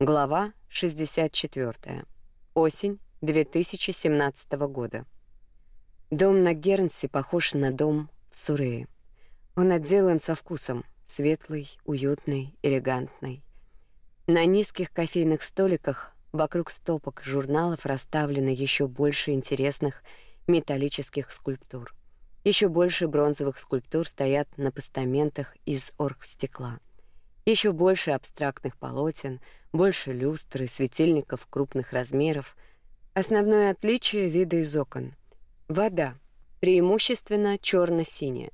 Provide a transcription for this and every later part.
Глава 64. Осень 2017 года. Дом на Гернси похож на дом в Сурее. Он отделан со вкусом, светлый, уютный, элегантный. На низких кофейных столиках вокруг стопок журналов расставлены еще больше интересных металлических скульптур. Еще больше бронзовых скульптур стоят на постаментах из оргстекла. Еще больше абстрактных полотен, больше люстр и светильников крупных размеров. Основное отличие вида из окон — вода, преимущественно черно синяя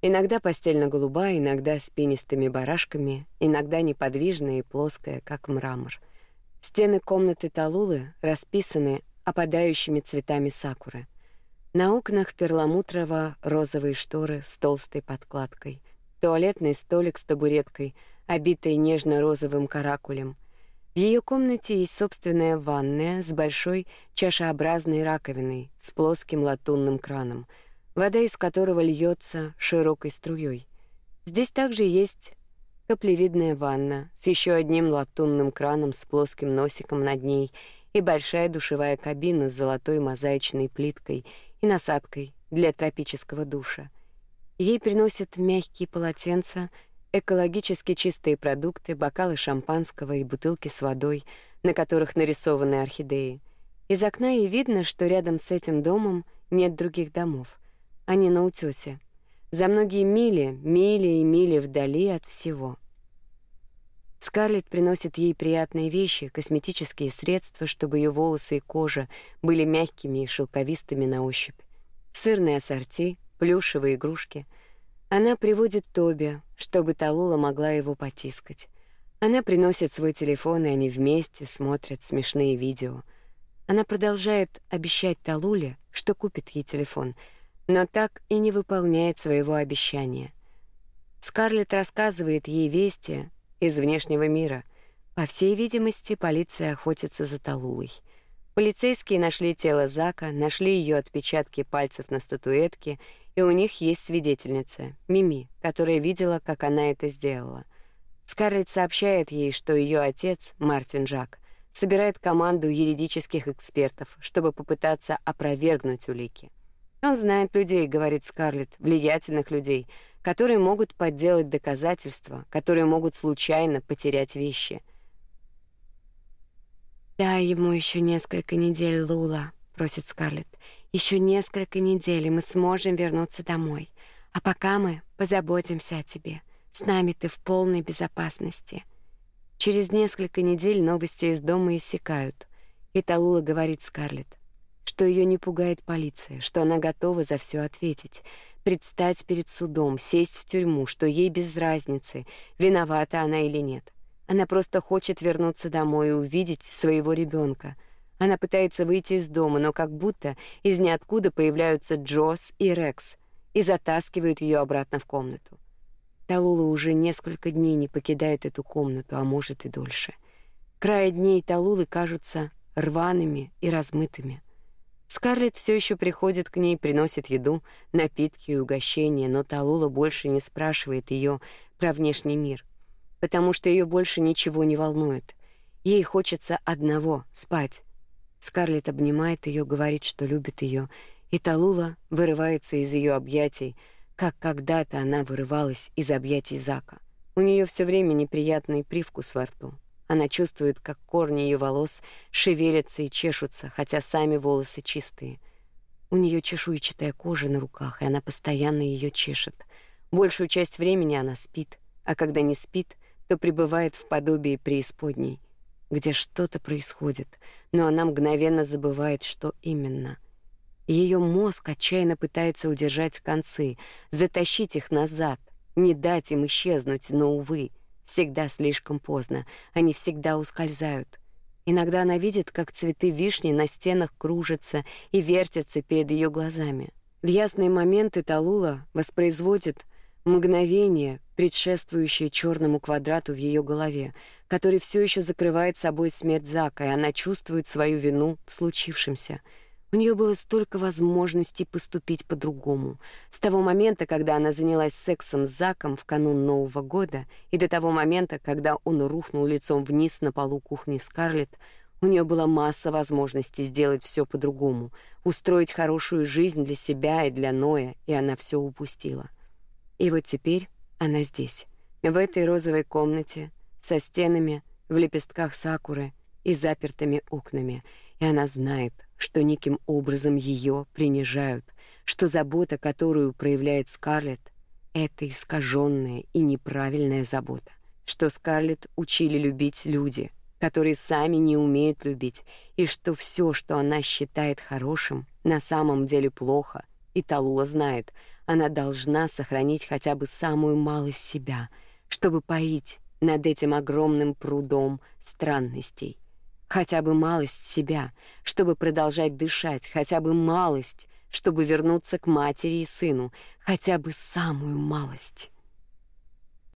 Иногда пастельно-голубая, иногда с пенистыми барашками, иногда неподвижная и плоская, как мрамор. Стены комнаты Талулы расписаны опадающими цветами сакуры. На окнах перламутрово-розовые шторы с толстой подкладкой, туалетный столик с табуреткой — обитой нежно-розовым каракулем. В ее комнате есть собственная ванная с большой чашеобразной раковиной с плоским латунным краном, вода из которого льется широкой струей. Здесь также есть каплевидная ванна с еще одним латунным краном с плоским носиком над ней и большая душевая кабина с золотой мозаичной плиткой и насадкой для тропического душа. Ей приносят мягкие полотенца экологически чистые продукты, бокалы шампанского и бутылки с водой, на которых нарисованы орхидеи. Из окна и видно, что рядом с этим домом нет других домов. Они на утёсе. За многие мили, мили и мили вдали от всего. Скарлетт приносит ей приятные вещи, косметические средства, чтобы ее волосы и кожа были мягкими и шелковистыми на ощупь. Сырные ассорти, плюшевые игрушки — она приводит Тоби, чтобы Талула могла его потискать. Она приносит свой телефон, и они вместе смотрят смешные видео. Она продолжает обещать Талуле, что купит ей телефон, но так и не выполняет своего обещания. Скарлетт рассказывает ей вести из внешнего мира. По всей видимости, полиция охотится за Талулой. Полицейские нашли тело Зака, нашли ее отпечатки пальцев на статуэтке — и у них есть свидетельница, Мими, которая видела, как она это сделала. Скарлетт сообщает ей, что ее отец, Мартин Жак, собирает команду юридических экспертов, чтобы попытаться опровергнуть улики. Он знает людей, говорит Скарлетт, влиятельных людей, которые могут подделать доказательства, которые могут случайно потерять вещи. «Дай ему еще несколько недель, Лула», — просит Скарлетт. Еще несколько недель, и мы сможем вернуться домой. А пока мы позаботимся о тебе. С нами ты в полной безопасности. Через несколько недель новости из дома иссякают. И Талула говорит Скарлетт, что ее не пугает полиция, что она готова за все ответить, предстать перед судом, сесть в тюрьму, что ей без разницы, виновата она или нет. Она просто хочет вернуться домой и увидеть своего ребенка — она пытается выйти из дома, но как будто из ниоткуда появляются Джос и Рекс и затаскивают ее обратно в комнату. Талула уже несколько дней не покидает эту комнату, а может и дольше. Края дней Талулы кажутся рваными и размытыми. Скарлетт все еще приходит к ней, приносит еду, напитки и угощения, но Талула больше не спрашивает ее про внешний мир, потому что ее больше ничего не волнует. Ей хочется одного — спать. Скарлетт обнимает ее, говорит, что любит ее, и Талула вырывается из ее объятий, как когда-то она вырывалась из объятий Зака. У нее все время неприятный привкус во рту. Она чувствует, как корни ее волос шевелятся и чешутся, хотя сами волосы чистые. У нее чешуйчатая кожа на руках, и она постоянно ее чешет. Большую часть времени она спит, а когда не спит, то пребывает в подобии преисподней — где что-то происходит, но она мгновенно забывает, что именно. Ее мозг отчаянно пытается удержать концы, затащить их назад, не дать им исчезнуть, но, увы, всегда слишком поздно, они всегда ускользают. Иногда она видит, как цветы вишни на стенах кружатся и вертятся перед ее глазами. В ясные моменты Талула воспроизводит мгновение, предшествующее черному квадрату в ее голове, который все еще закрывает собой смерть Зака, и она чувствует свою вину в случившемся. У нее было столько возможностей поступить по-другому. С того момента, когда она занялась сексом с Заком в канун Нового года, и до того момента, когда он рухнул лицом вниз на полу кухни Скарлетт, у нее была масса возможностей сделать все по-другому, устроить хорошую жизнь для себя и для Ноя, и она все упустила. И вот теперь она здесь, в этой розовой комнате, со стенами, в лепестках сакуры и запертыми окнами, и она знает, что неким образом ее принижают, что забота, которую проявляет Скарлетт, это искаженная и неправильная забота, что Скарлетт учили любить люди, которые сами не умеют любить, и что все, что она считает хорошим, на самом деле плохо, и Талула знает, она должна сохранить хотя бы самую малость себя, чтобы поить над этим огромным прудом странностей хотя бы малость себя, чтобы продолжать дышать, хотя бы малость, чтобы вернуться к матери и сыну, хотя бы самую малость.